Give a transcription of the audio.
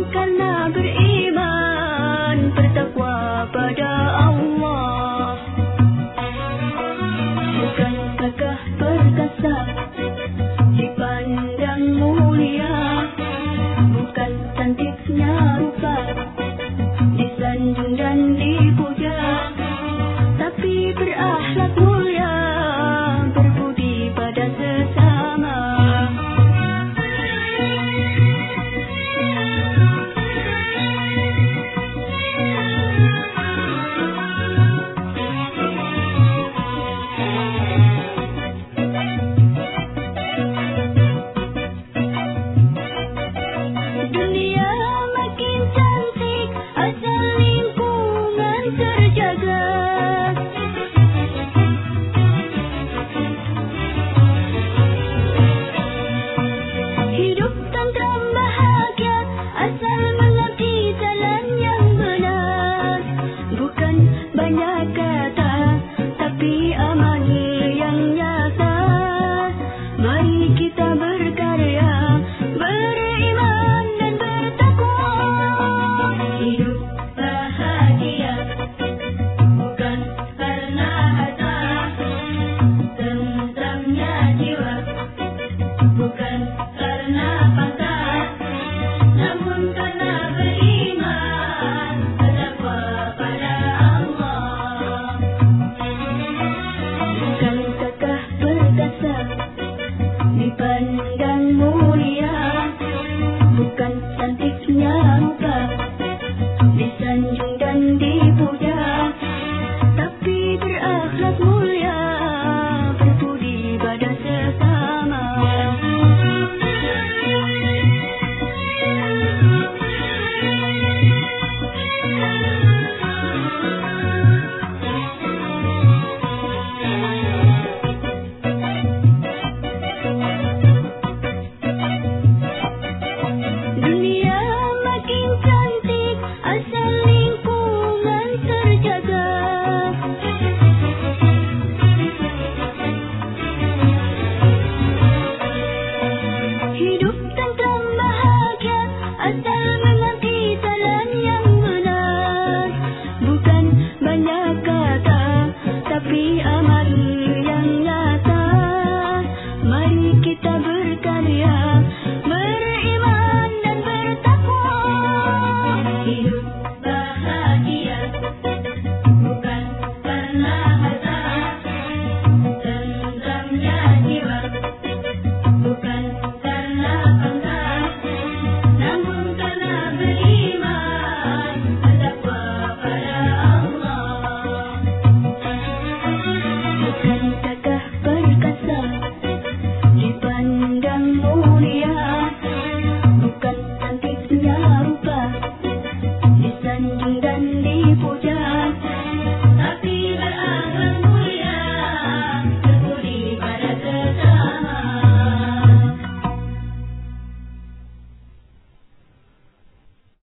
beriman Gracias.